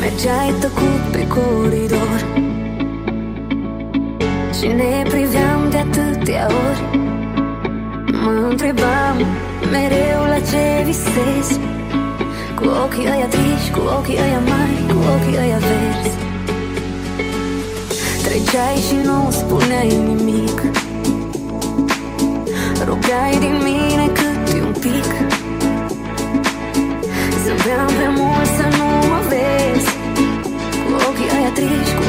Mergeai tăcut pe coridor. Și ne priveam de atâtea ori. Mă întrebam mereu la ce visezi. Cu ochii ăia triși, cu ochii ăia mari, cu ochii ăia verzi. Treceai și nu spuneai nimic. Rugai din mine cât un pic. Să prea mult să nu vez. Cu ochii ăia triști, cu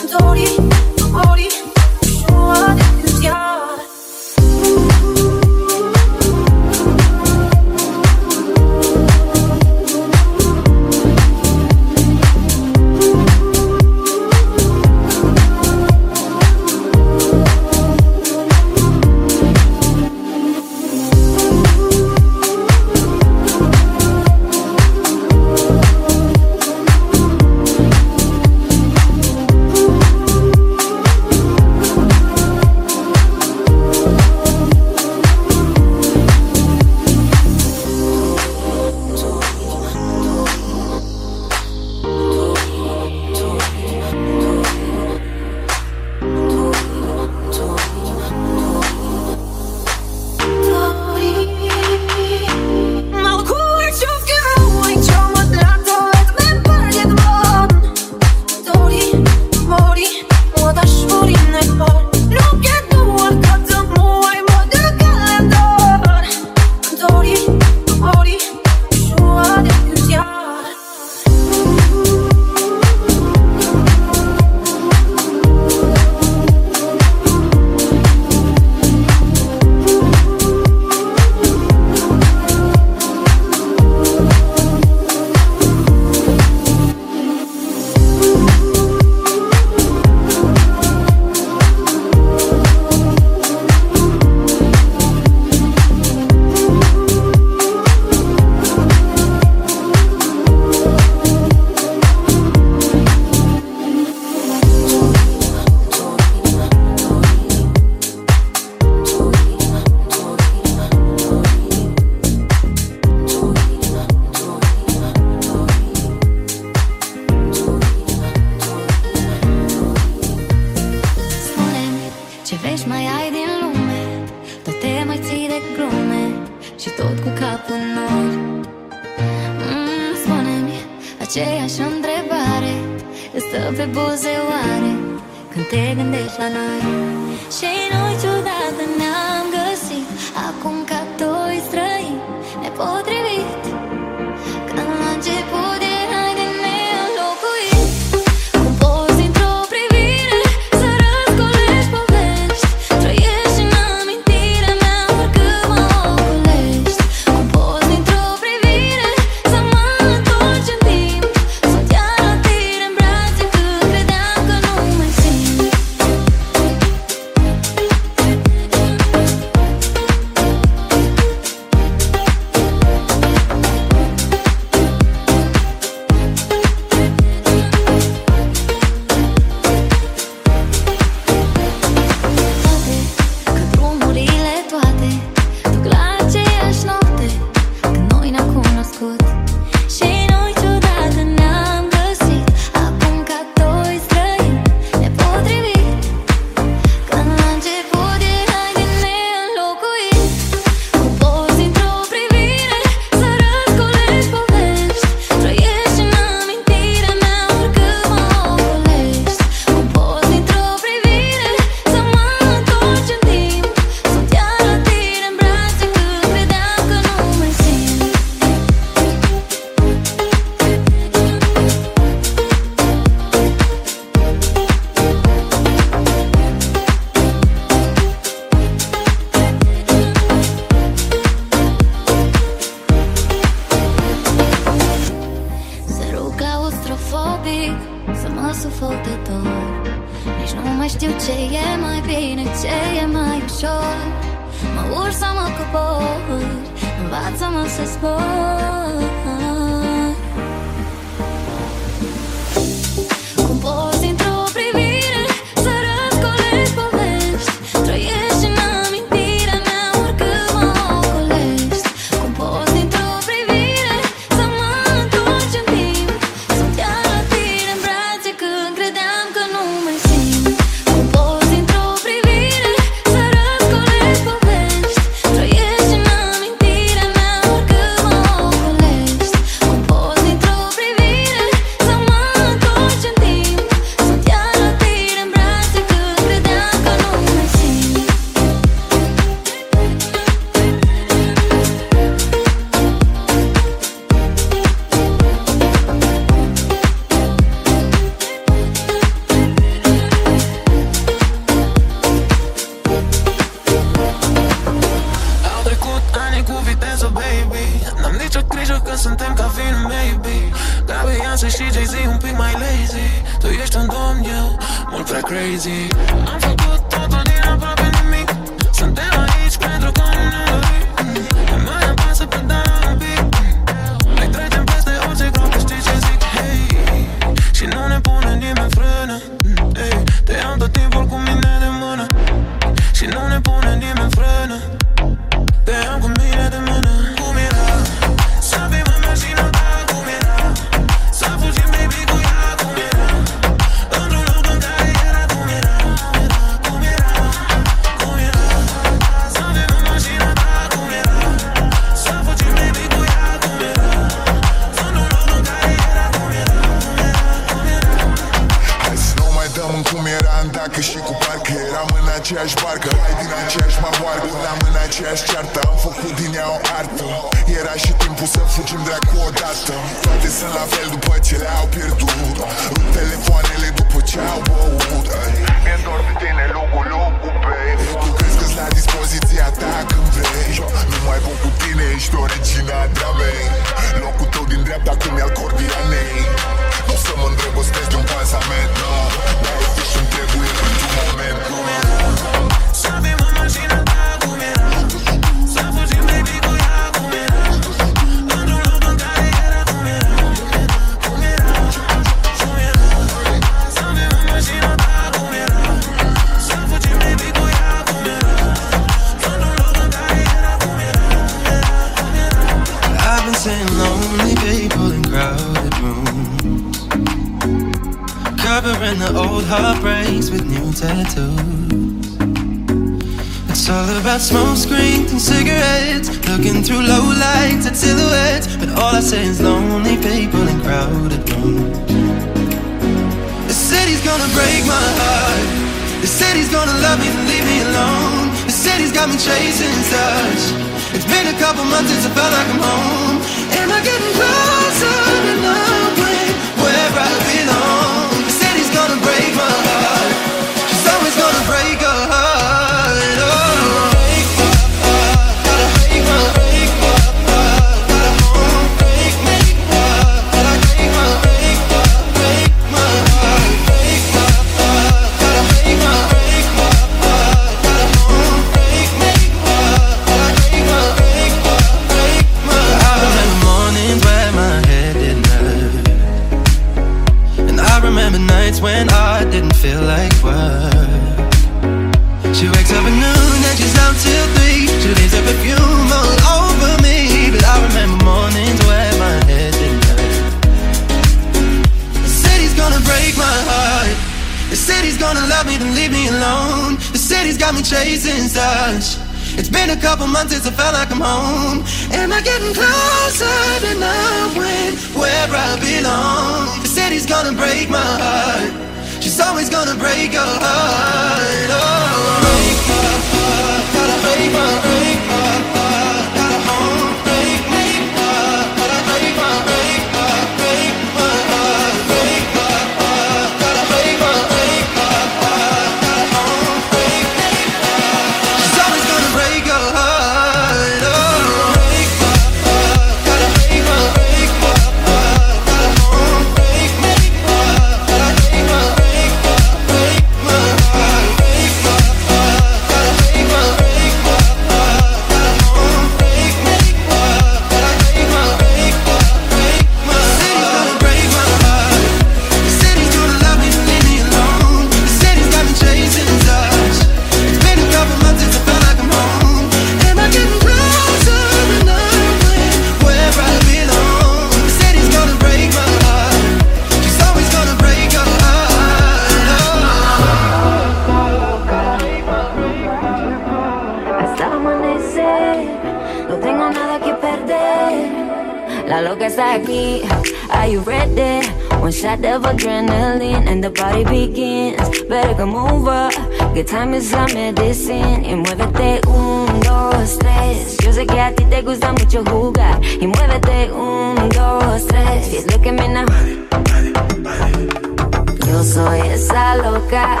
esa loca,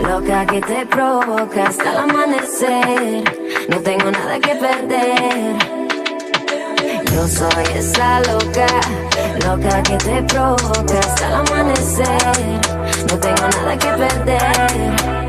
loca que te provoca hasta el amanecer. No tengo nada que perder. Yo soy esa loca, loca que te provoca hasta el amanecer. No tengo nada que perder.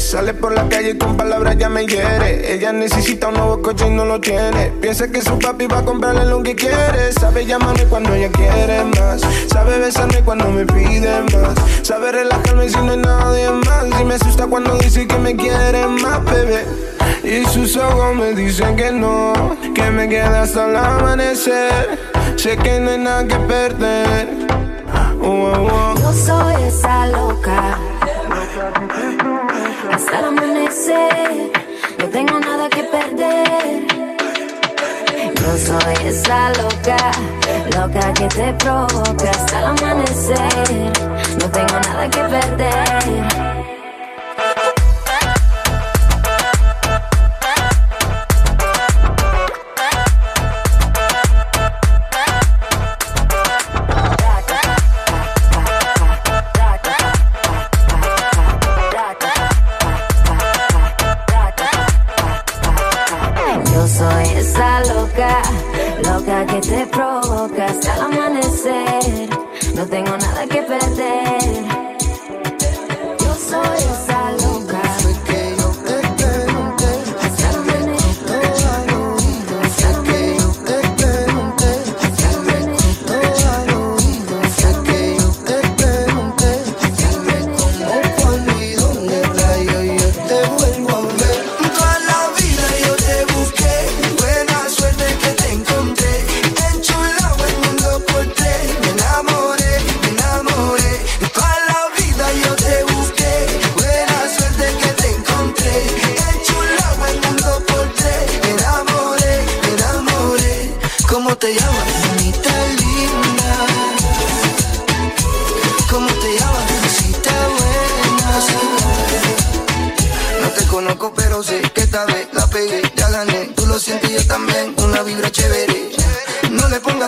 Sale por la calle con palabras ya me hiere. Ella necesita un nuevo coche y no lo tiene. Piensa que su papi va a comprarle lo que quiere. Sabe llamarme cuando ella quiere más. Sabe besarme cuando me pide más. Sabe relajarme si no hay nadie más. Y me asusta cuando dice que me quiere más, bebé. Y sus ojos me dicen que no, que me queda hasta el amanecer. Sé que no hay nada que perder. Oh, oh. Yo soy esa loca hasta el amanecer. No tengo nada que perder. Yo soy esa loca, loca que te provoca hasta el amanecer. No tengo nada que perder.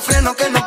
freno que no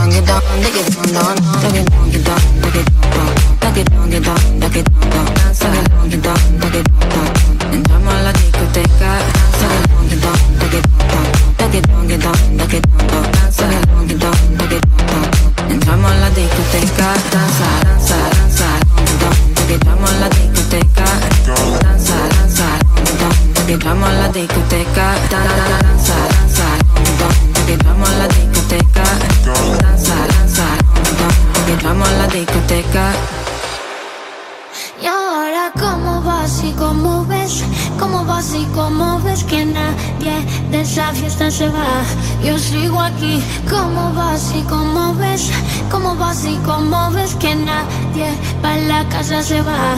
Duck it down, duck it down, down, duck it down, get down, duck it down, down, duck it down, get down, duck it down, down, Dance nadie pa' la casa se va.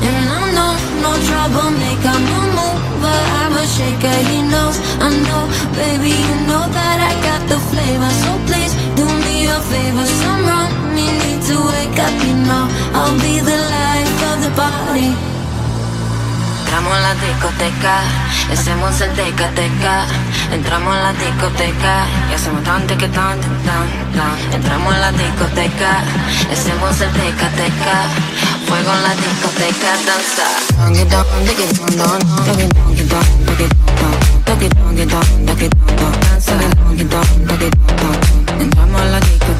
And I know no trouble make troublemaker, no mover. I'm a shaker, he knows. I know, baby, you know that I got the flavor. So please do me a favor. Some wrong, me need to wake up, you know. I'll be the life of the party. Entramos a la discoteca, hacemos el teca teca. Entramos a la discoteca y hacemos tanto que tan tan. Entramos en la discoteca, hacemos el teca teca. Fuego en la discoteca, danza. Entramos en la discoteca.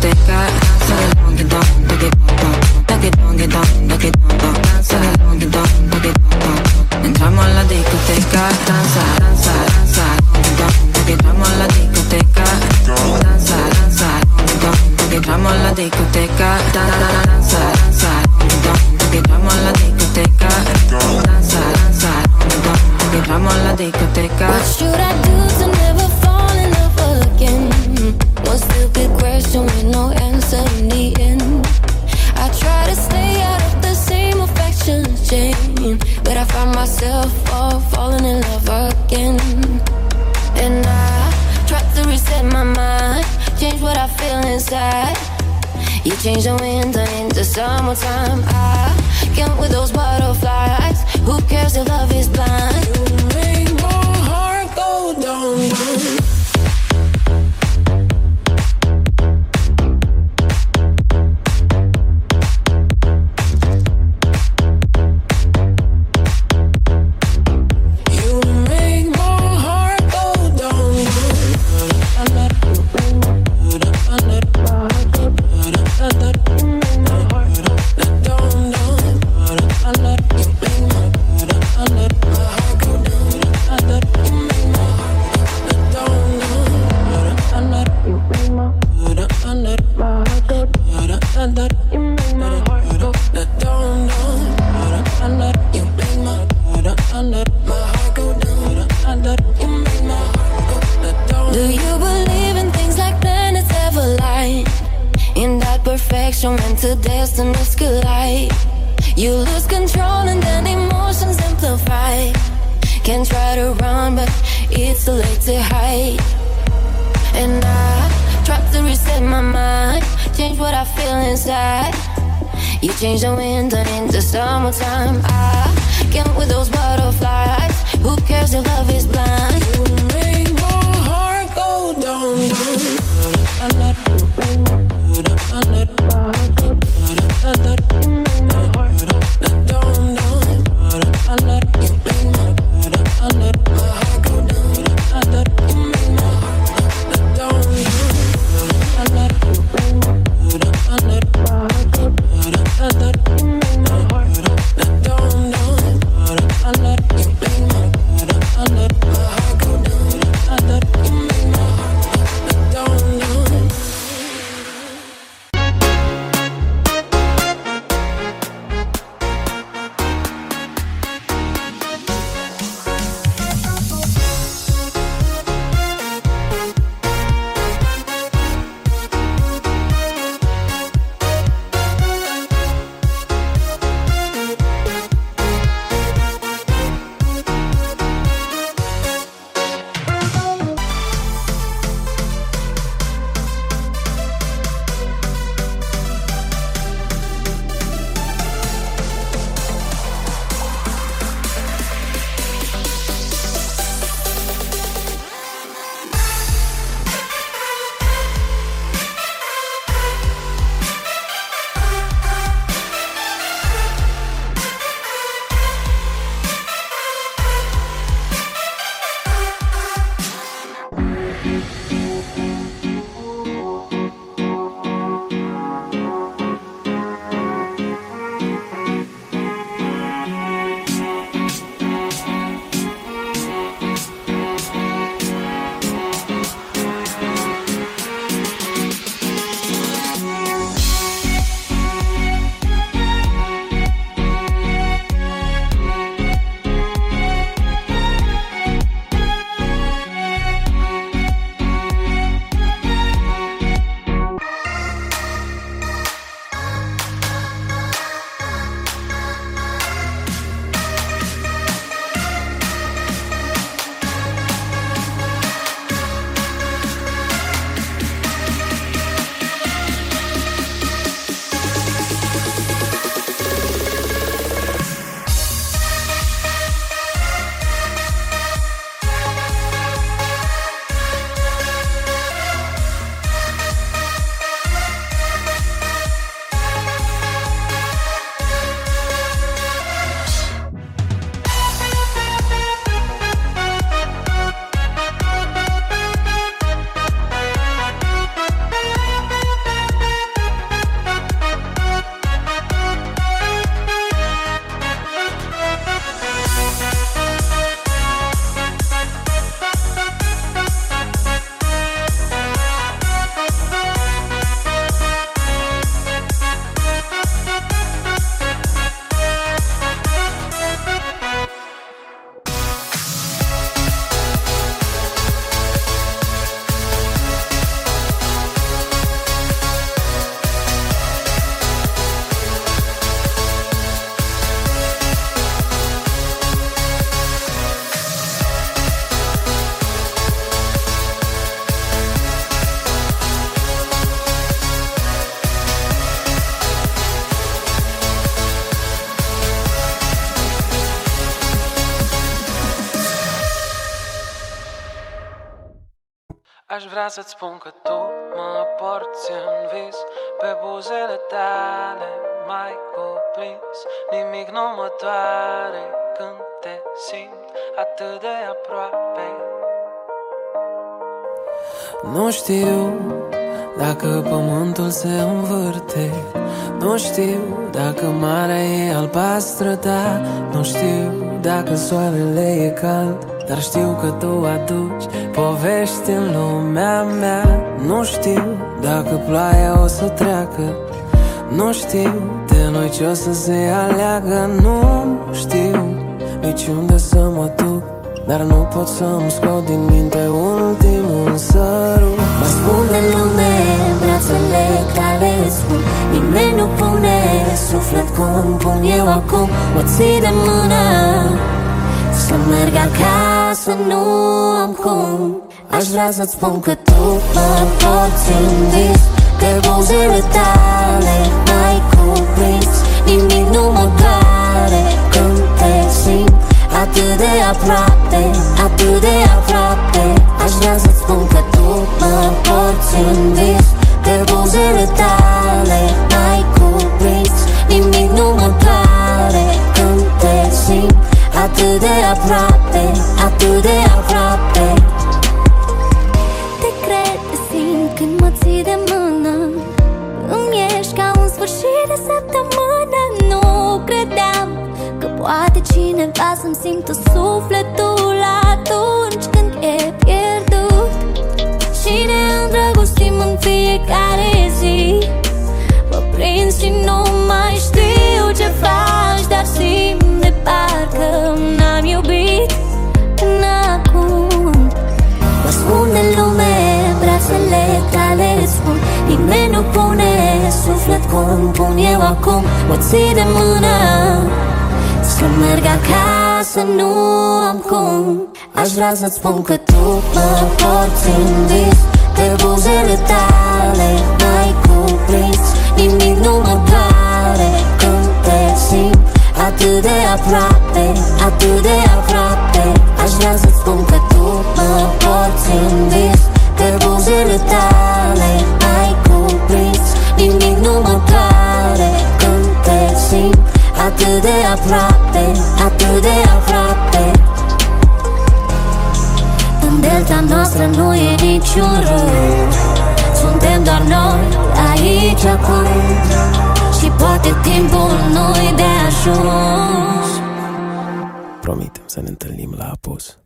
other să-ți spun că tu mă porți în vis. Pe buzele tale mai cuprins Nimic nu mă doare când te simt atât de aproape. Nu știu dacă pământul se învârte. Nu știu dacă marea e albastră, da Nu știu dacă soarele e cald Dar știu că tu aduci povești în lumea mea. Nu știu dacă ploaia o să treacă. Nu știu de noi ce o să se aleagă. Nu știu nici unde să mă duc dar nu pot să-mi scot din minte ultimul sărut. Mă spun de lume, brațele tale spun Nimeni nu pune suflet cum pun eu acum. O ții de mână Să merg acasă, nu am cum. Aș vrea să-ți spun că tu mă poți în vis De buzele tale mai cuprins Nimic nu mă doare când te simt Atât de aproape, atât de aproape. Aș vrea să-ți spun că tu mă porți în vis De buzele tale mai cuprins Nimic nu mă doare când te simt Atât de aproape, atât de aproape. Te cred, te simt când mă ții de mână. Îmi ești ca un sfârșit de săptămână. Nu credeam că poate cineva să-mi simtă sufletul cum pun eu acum Mă ții de mână. Să merg acasă, nu am cum. Aș vrea să-ți spun că tu mă porți în vis De buzele tale mai cuprins. Nimic nu mă doare când te simt Atât de aproape, atât de aproape. Aș vrea să-ți spun că tu mă porți în vis De buzele tale mai cuprins Nimic nu mă doare când te simt Atât de aproape, atât de aproape. În delta noastră nu e niciun râu Suntem doar noi aici acum. Și poate timpul nu-i de ajuns. Promitem să ne întâlnim la apus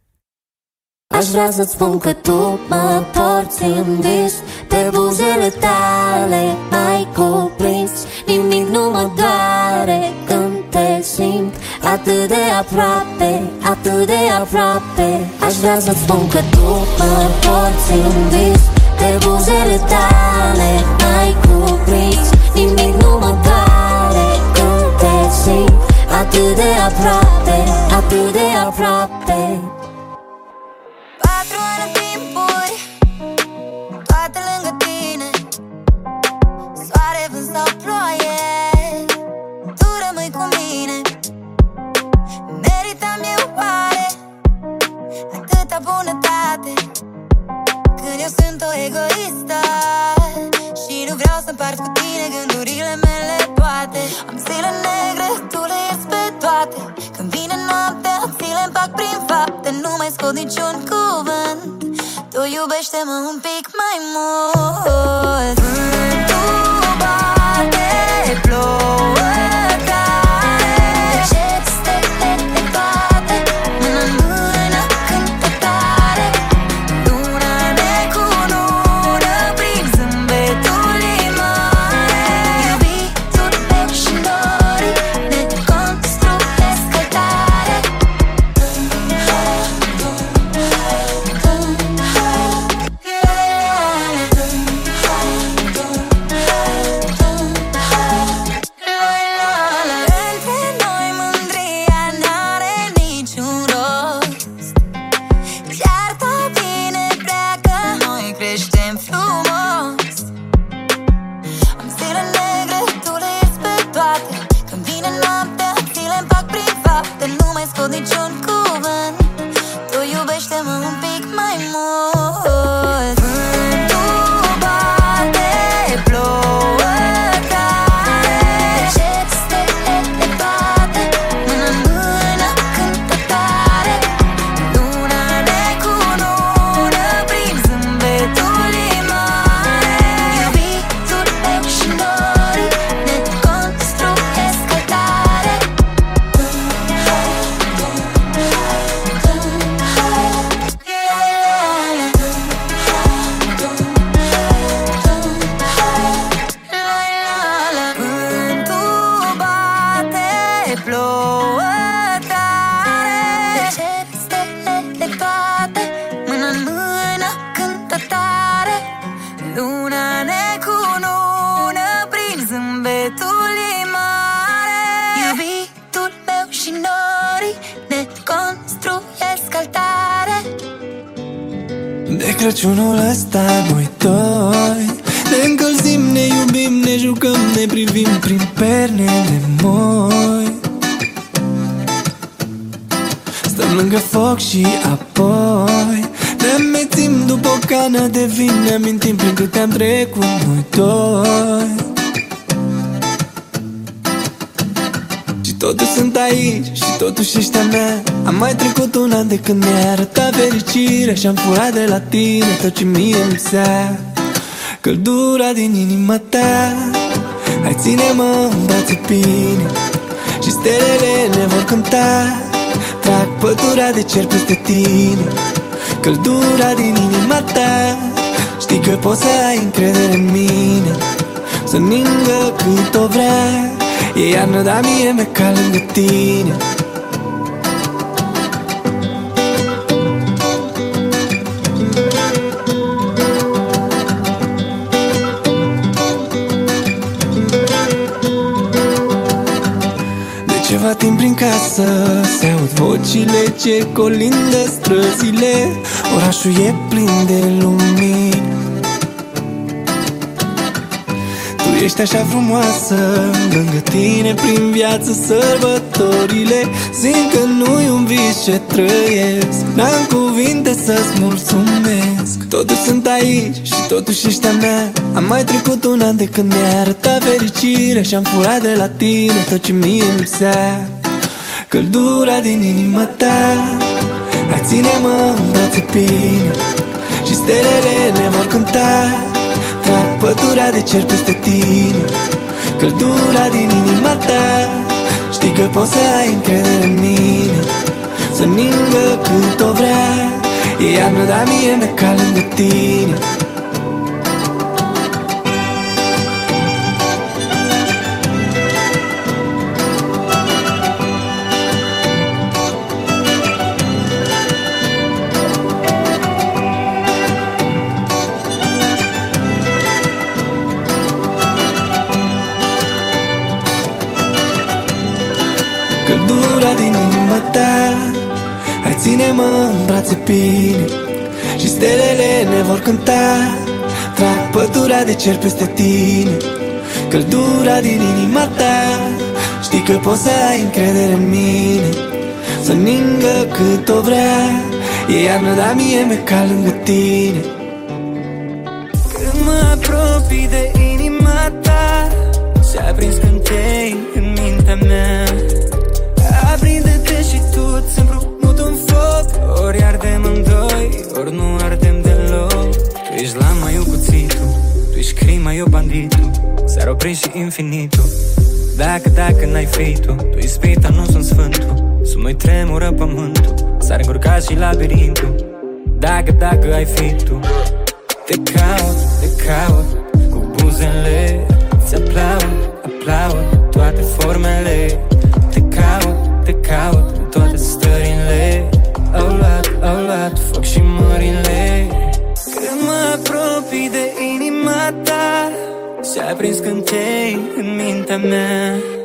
Aș vrea să-ți spun că tu mă porți în vis Pe buzele tale mai cuprins Nimic nu mă doare când te simt Atât de aproape, atât de aproape. Aș vrea să-ți spun că tu mă porți în vis Pe buzele tale mai cuprins Nimic nu mă doare când te simt Atât de aproape, atât de aproape bunătate. Când eu sunt o egoistă Și nu vreau să împart cu tine Gândurile mele poate Am zile negre, tu le ierți pe toate. Când vine noaptea, ți le împac prin fapte. Nu mai scot niciun cuvânt. Tu iubește-mă un pic mai mult. Vântul bate, Și-am furat de la tine tot ce mie îmi lipsea Căldura din inima ta Hai ține-mă în brațe bine. Și stelele ne vor cânta Trag pătura de cer peste tine. Căldura din inima ta Știi că poți să ai încredere în mine. Să ningă cât o vrea E iarnă, dar mie mi-e ca lângă tine vocile ce colindă străzile Orașul e plin de lumini. Tu ești așa frumoasă Lângă tine prin viață sărbătorile. Simt că nu-i un vis ce trăiesc N-am cuvinte să-ți mulțumesc. Totuși sunt aici și totuși ești a mea. Am mai trecut un an de când mi-ai arătat fericire Și-am furat de la tine tot ce mie îmi lipsea Căldura din inima ta Hai ține-mă în brațe bine Și stelele ne vor cânta Trag pătura de cer peste tine. Căldura din inima ta Știi că poți să ai încredere în mine. Să ningă cât o vrea E iarnă, dar mie mi-e ca lângă tine ține-mă în brațe bine Și stelele ne vor cânta Trag pătura de cer peste tine Căldura din inima ta Știi că poți să ai încredere în mine Să ningă cât o vrea E iarnă, dar mie mi-e ca lângă tine infinitul Dacă, dacă n-ai fi tu Tu ești spita, nu sunt sfântul. Sub noi tremură pământul S-ar încurca și labirintul. Dacă, dacă ai fi tu Te caut, te caut Cu buzele Ți în mintea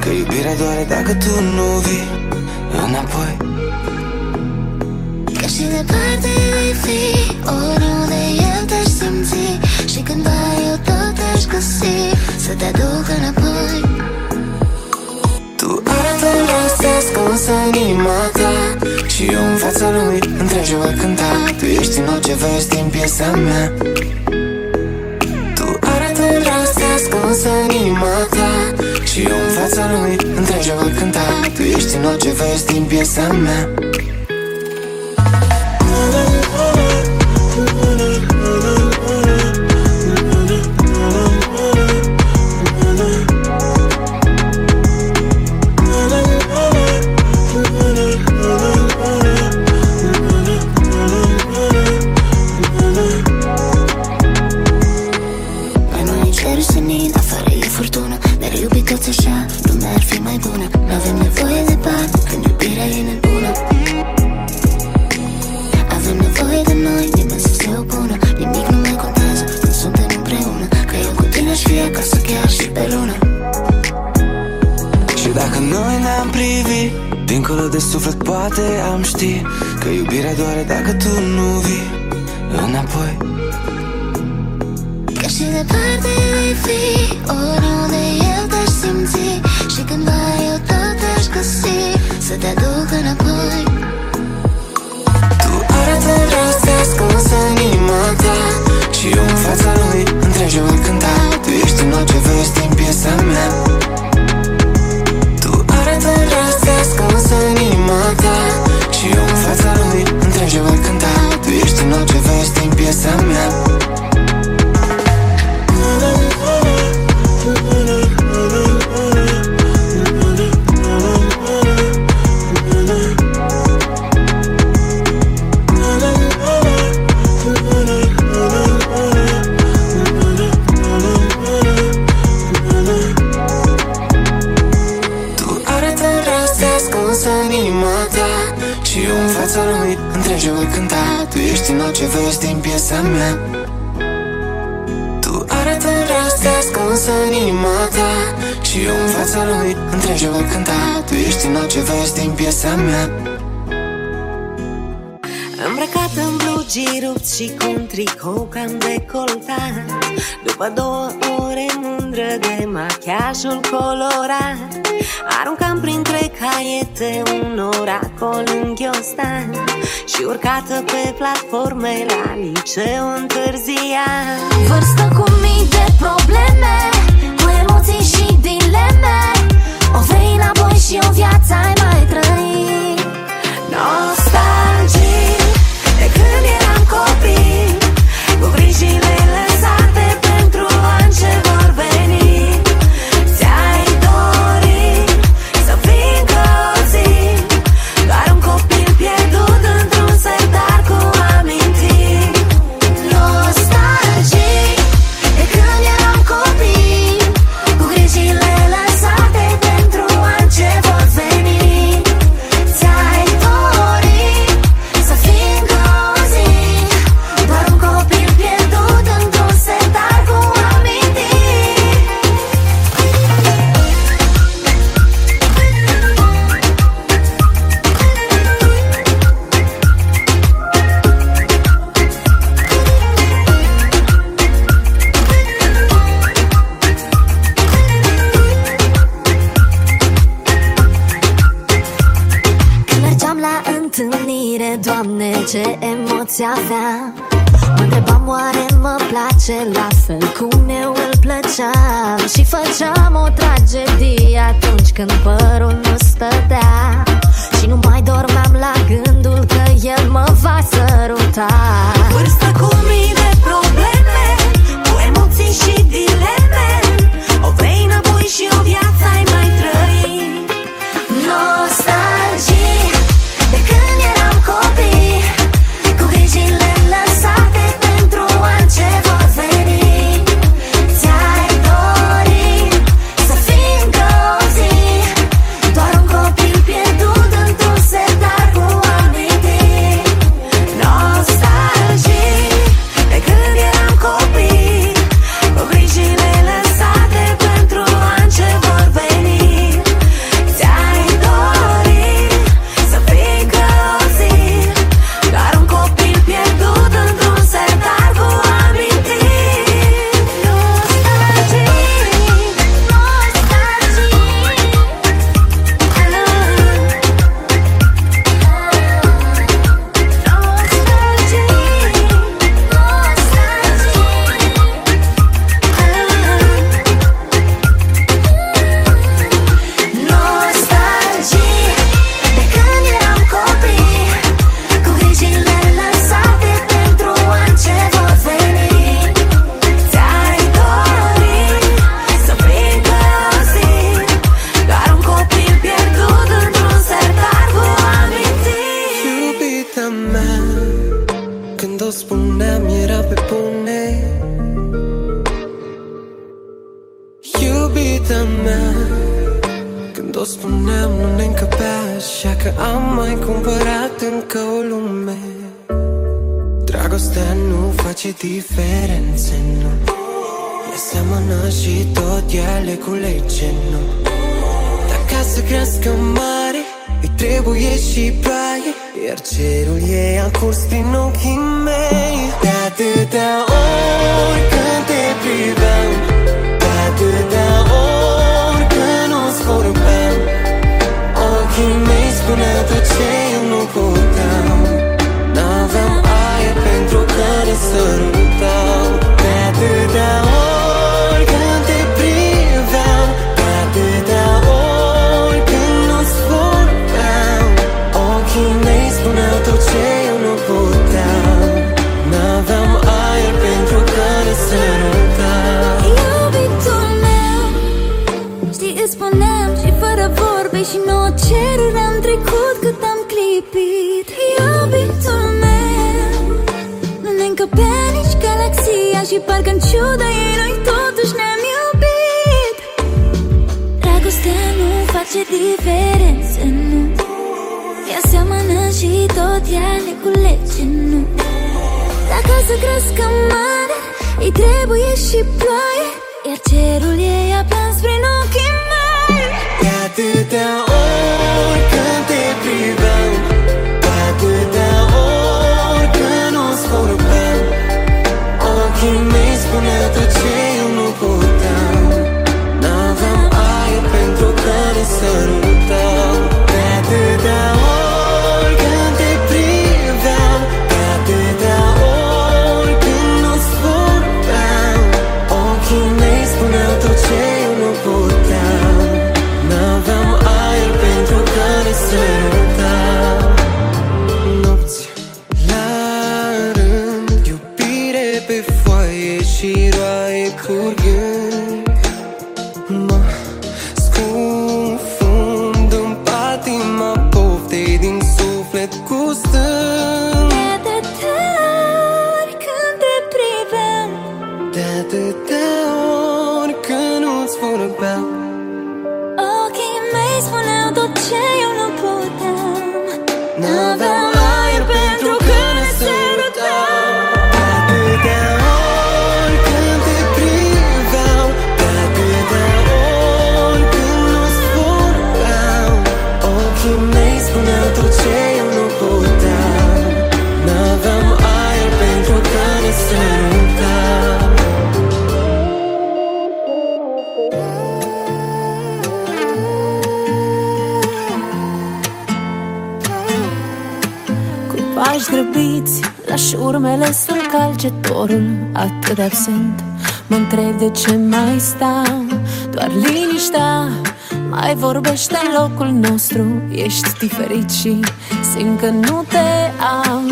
Că iubirea doare dacă tu nu vii înapoi. Că și departe ai fi Oriunde eu te-aș simți. Și cândva eu tot te-aș găsi. Să te aduc înapoi. Tu adolescesc însă inima ta. Și eu în fața lui întregi voi cânta. Tu ești în orice vers din piesa mea. Tu arată însă inima ta. Și eu în fața lui, întregeam a cânta Tu ești în orice vers din piesa mea. din piesa mea. Îmbrăcat în blugi rupt și cu un tricou cam decoltat. După două ore mândră de machiajul colorat Aruncam printre caiete un oracol în ghiostan Și urcată pe platforme la liceu întârzia Vârstă cu mii de probleme. și o viață ai mai trăit No. can but 的结。absent Mă întreb de ce mai stau. Doar liniștea mai vorbește în locul nostru. Ești diferit și simt că nu te am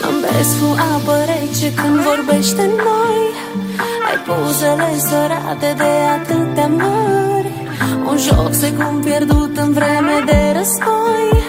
Mă cu apă rece când vorbește noi. Ai buzele sărate de atâtea mări. Un joc secund pierdut în vreme de război.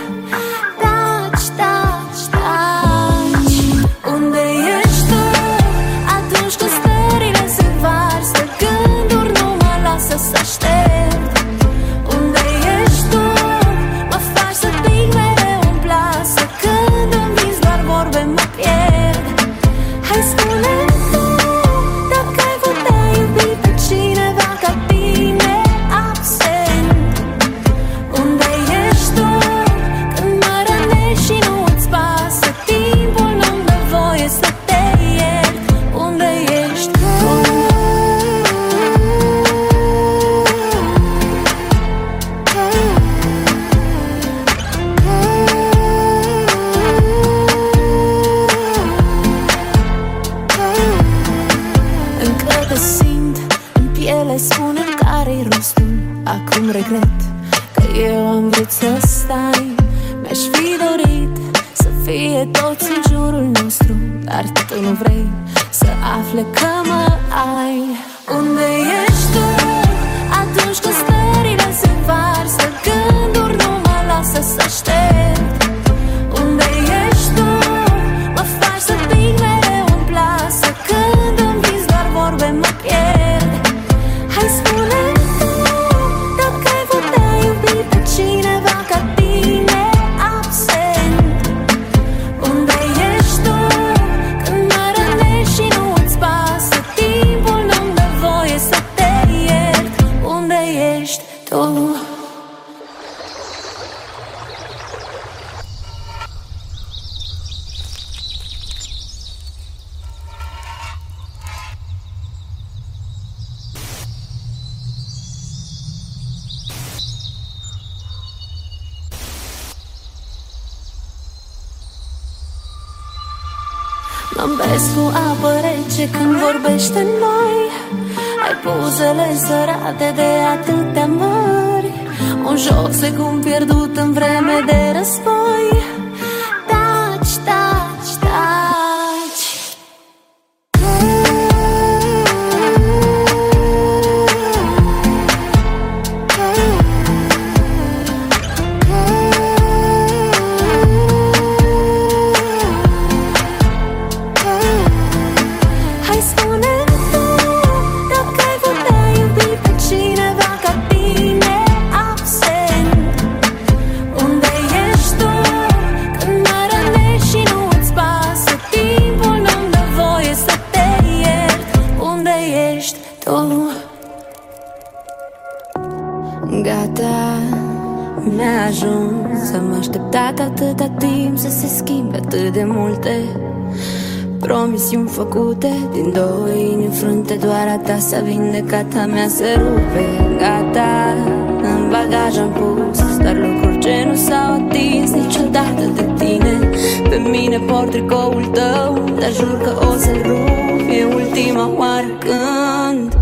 gata În bagaj am pus Dar lucruri ce nu s-au atins niciodată de tine. Pe mine port tricoul tău Dar jur că o să-l rup. E ultima oară când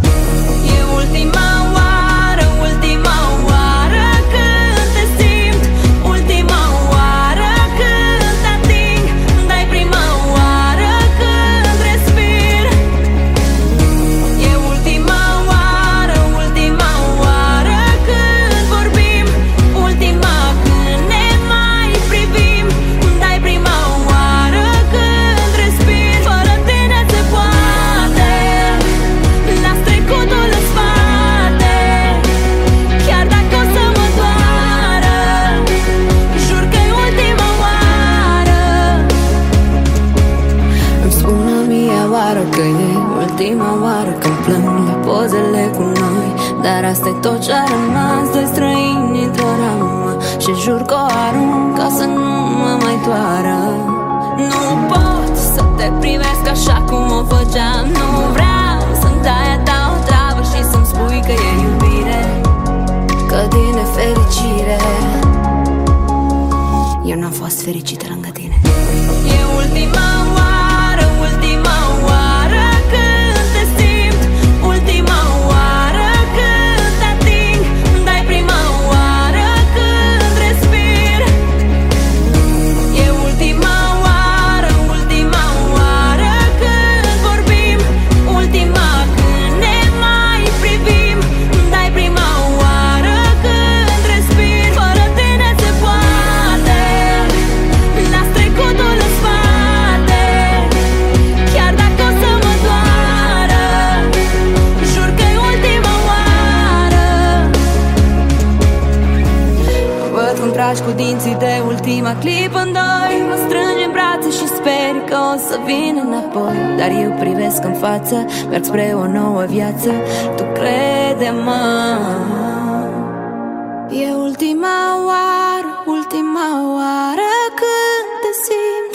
E ultima ce a rămas de străini într-o ramă Și jur că o arunc ca să nu mă mai toară. Nu pot să te privesc așa cum o făceam. Nu vreau să-mi dai a ta o travă și să-mi spui că e iubire Că din nefericire. Eu n-am fost fericită lângă tine. E ultima oară emoții de ultima clipă în doi. Mă strângi în brațe și sper că o să vin înapoi. Dar eu privesc în față, merg spre o nouă viață. Tu crede-mă. E ultima oară, ultima oară când te simt.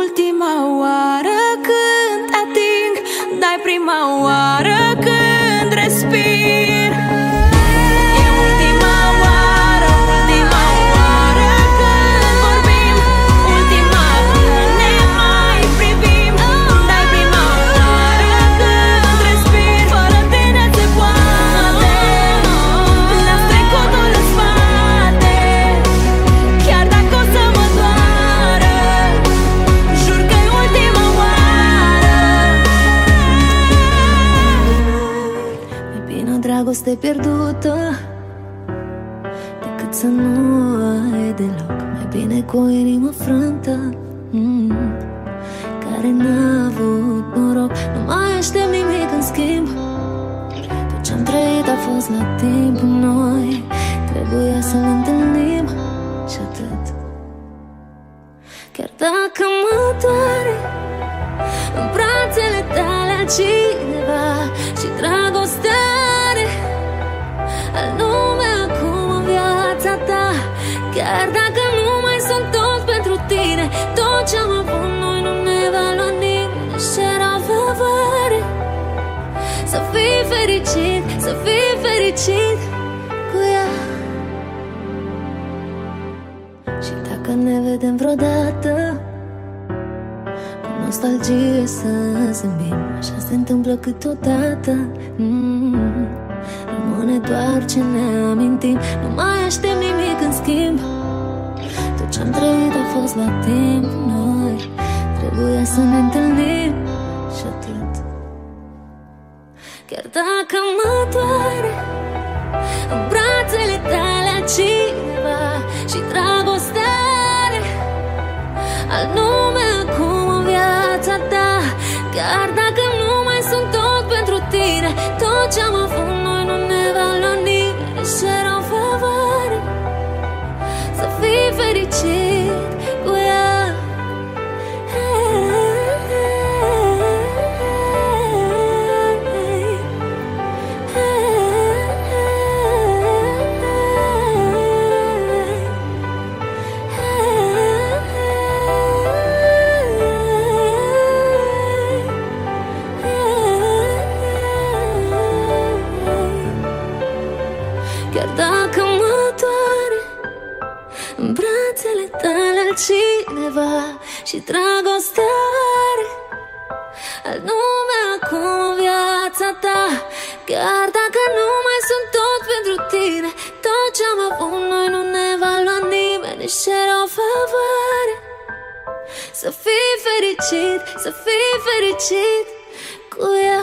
Ultima oară când te ating. Dai prima oară cineva Și dragoste are. Al nume acum în viața ta Chiar dacă nu mai sunt tot pentru tine Tot ce am avut noi nu ne va lua nimeni Își cer o favoare. Să fii fericit, să fii fericit cu ea.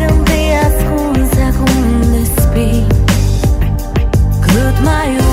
my